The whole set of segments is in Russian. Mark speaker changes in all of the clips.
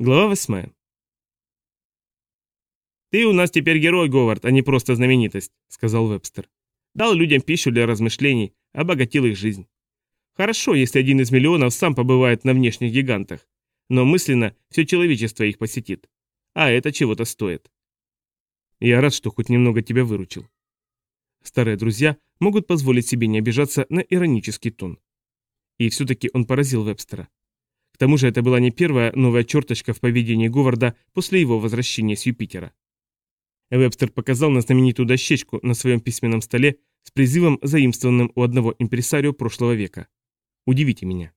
Speaker 1: Глава восьмая. «Ты у нас теперь герой, Говард, а не просто знаменитость», — сказал Вебстер. «Дал людям пищу для размышлений, обогатил их жизнь. Хорошо, если один из миллионов сам побывает на внешних гигантах, но мысленно все человечество их посетит. А это чего-то стоит. Я рад, что хоть немного тебя выручил. Старые друзья могут позволить себе не обижаться на иронический тон. И все-таки он поразил Вебстера. К тому же это была не первая новая черточка в поведении Говарда после его возвращения с Юпитера. Вебстер показал на знаменитую дощечку на своем письменном столе с призывом, заимствованным у одного импресарио прошлого века. Удивите меня.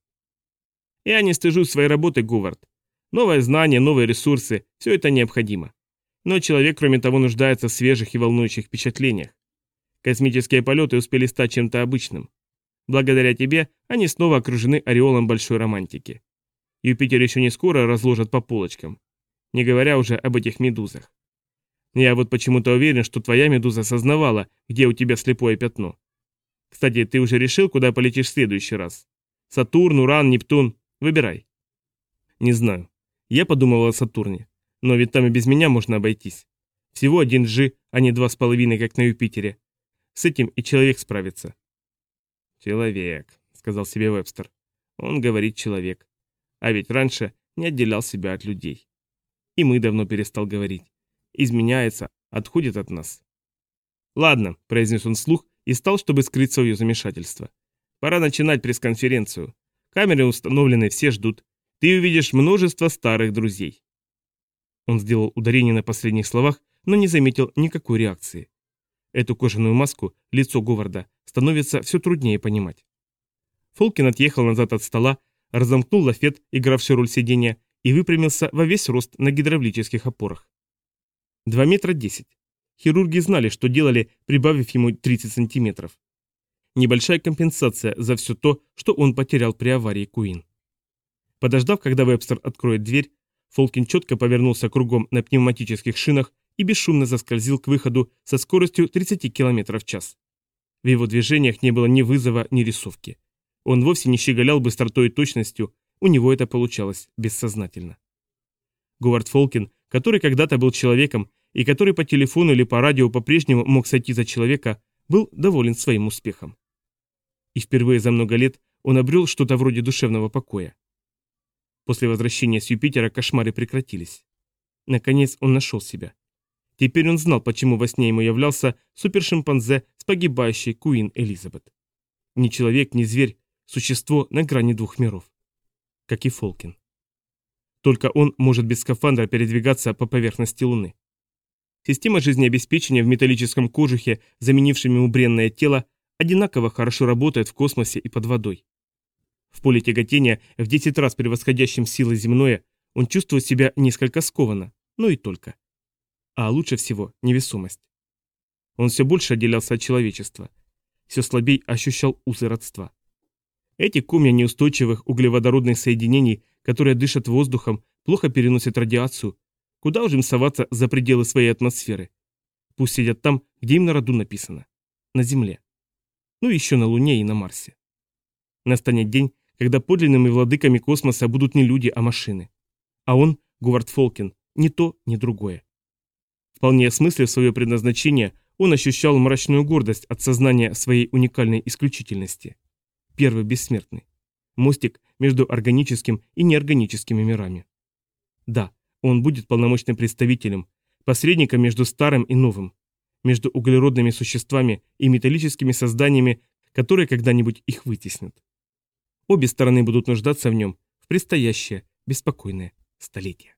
Speaker 1: Я не стыжусь своей работы, Говард. Новое знание, новые ресурсы – все это необходимо. Но человек, кроме того, нуждается в свежих и волнующих впечатлениях. Космические полеты успели стать чем-то обычным. Благодаря тебе они снова окружены ореолом большой романтики. Юпитер еще не скоро разложат по полочкам. Не говоря уже об этих медузах. Я вот почему-то уверен, что твоя медуза осознавала, где у тебя слепое пятно. Кстати, ты уже решил, куда полетишь в следующий раз? Сатурн, Уран, Нептун? Выбирай. Не знаю. Я подумывал о Сатурне. Но ведь там и без меня можно обойтись. Всего один G, а не два с половиной, как на Юпитере. С этим и человек справится. Человек, сказал себе Вебстер. Он говорит человек. А ведь раньше не отделял себя от людей. И мы давно перестал говорить. Изменяется, отходит от нас. Ладно, произнес он вслух и стал, чтобы скрыть свое замешательство. Пора начинать пресс-конференцию. Камеры установлены, все ждут. Ты увидишь множество старых друзей. Он сделал ударение на последних словах, но не заметил никакой реакции. Эту кожаную маску, лицо Говарда, становится все труднее понимать. Фолкин отъехал назад от стола, разомкнул лафет, игравший роль сиденья, и выпрямился во весь рост на гидравлических опорах. Два метра десять. Хирурги знали, что делали, прибавив ему 30 сантиметров. Небольшая компенсация за все то, что он потерял при аварии Куин. Подождав, когда Вебстер откроет дверь, Фолкин четко повернулся кругом на пневматических шинах и бесшумно заскользил к выходу со скоростью 30 км в час. В его движениях не было ни вызова, ни рисовки. Он вовсе не щеголял быстротой и точностью, у него это получалось бессознательно. Говард Фолкин, который когда-то был человеком и который по телефону или по радио по-прежнему мог сойти за человека, был доволен своим успехом. И впервые за много лет он обрел что-то вроде душевного покоя. После возвращения с Юпитера кошмары прекратились. Наконец он нашел себя. Теперь он знал, почему во сне ему являлся супершимпанзе с погибающей Куин Элизабет. Ни человек, ни зверь, существо на грани двух миров. Как и Фолкин. Только он может без скафандра передвигаться по поверхности Луны. Система жизнеобеспечения в металлическом кожухе, заменившем ему бренное тело, одинаково хорошо работает в космосе и под водой. В поле тяготения, в 10 раз превосходящем силы земное, он чувствует себя несколько скованно, но и только. А лучше всего невесомость. Он все больше отделялся от человечества. Все слабей ощущал узы родства. Эти комья неустойчивых углеводородных соединений, которые дышат воздухом, плохо переносят радиацию, Куда уж им соваться за пределы своей атмосферы? Пусть сидят там, где им на роду написано. На Земле. Ну еще на Луне и на Марсе. Настанет день, когда подлинными владыками космоса будут не люди, а машины. А он, Говард Фолкин, ни то, ни другое. Вполне осмыслив свое предназначение, он ощущал мрачную гордость от сознания своей уникальной исключительности. Первый бессмертный. Мостик между органическим и неорганическими мирами. Да, он будет полномочным представителем, посредником между старым и новым, между углеродными существами и металлическими созданиями, которые когда-нибудь их вытеснят. Обе стороны будут нуждаться в нем в предстоящее беспокойное столетие.